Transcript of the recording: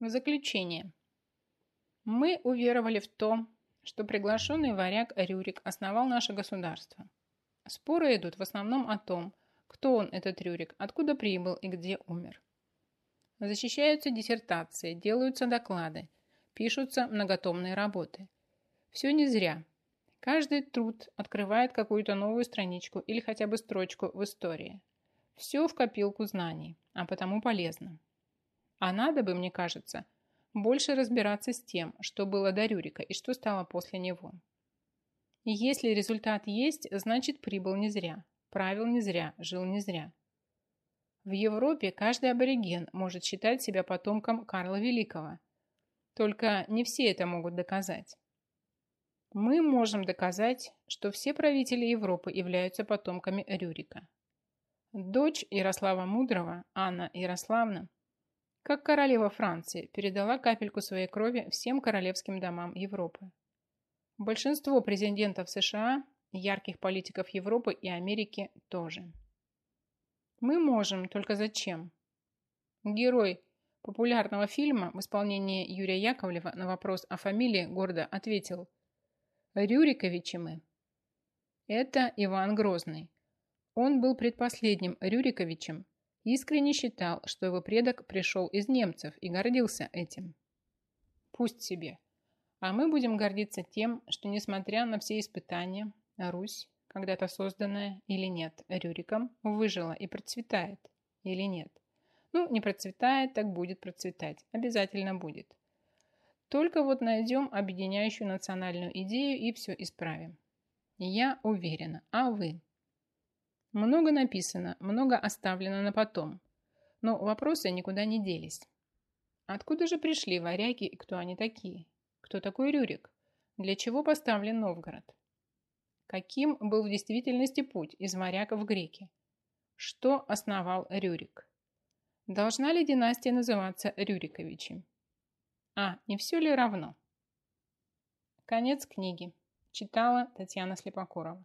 В заключение. Мы уверовали в то, что приглашенный варяг Рюрик основал наше государство. Споры идут в основном о том, кто он, этот Рюрик, откуда прибыл и где умер. Защищаются диссертации, делаются доклады, пишутся многотомные работы. Все не зря. Каждый труд открывает какую-то новую страничку или хотя бы строчку в истории. Все в копилку знаний, а потому полезно. А надо бы, мне кажется, больше разбираться с тем, что было до Рюрика и что стало после него. И если результат есть, значит прибыл не зря, правил не зря, жил не зря. В Европе каждый абориген может считать себя потомком Карла Великого. Только не все это могут доказать. Мы можем доказать, что все правители Европы являются потомками Рюрика. Дочь Ярослава Мудрого, Анна Ярославна, как королева Франции, передала капельку своей крови всем королевским домам Европы. Большинство президентов США, ярких политиков Европы и Америки тоже. Мы можем, только зачем? Герой популярного фильма в исполнении Юрия Яковлева на вопрос о фамилии города ответил «Рюриковичи мы». Это Иван Грозный. Он был предпоследним Рюриковичем Искренне считал, что его предок пришел из немцев и гордился этим. Пусть себе. А мы будем гордиться тем, что, несмотря на все испытания, Русь, когда-то созданная или нет Рюриком, выжила и процветает или нет. Ну, не процветает, так будет процветать. Обязательно будет. Только вот найдем объединяющую национальную идею и все исправим. Я уверена. А вы? Много написано, много оставлено на потом. Но вопросы никуда не делись. Откуда же пришли варяги и кто они такие? Кто такой Рюрик? Для чего поставлен Новгород? Каким был в действительности путь из варяга в греки? Что основал Рюрик? Должна ли династия называться Рюриковичем? А, не все ли равно? Конец книги. Читала Татьяна Слепокурова.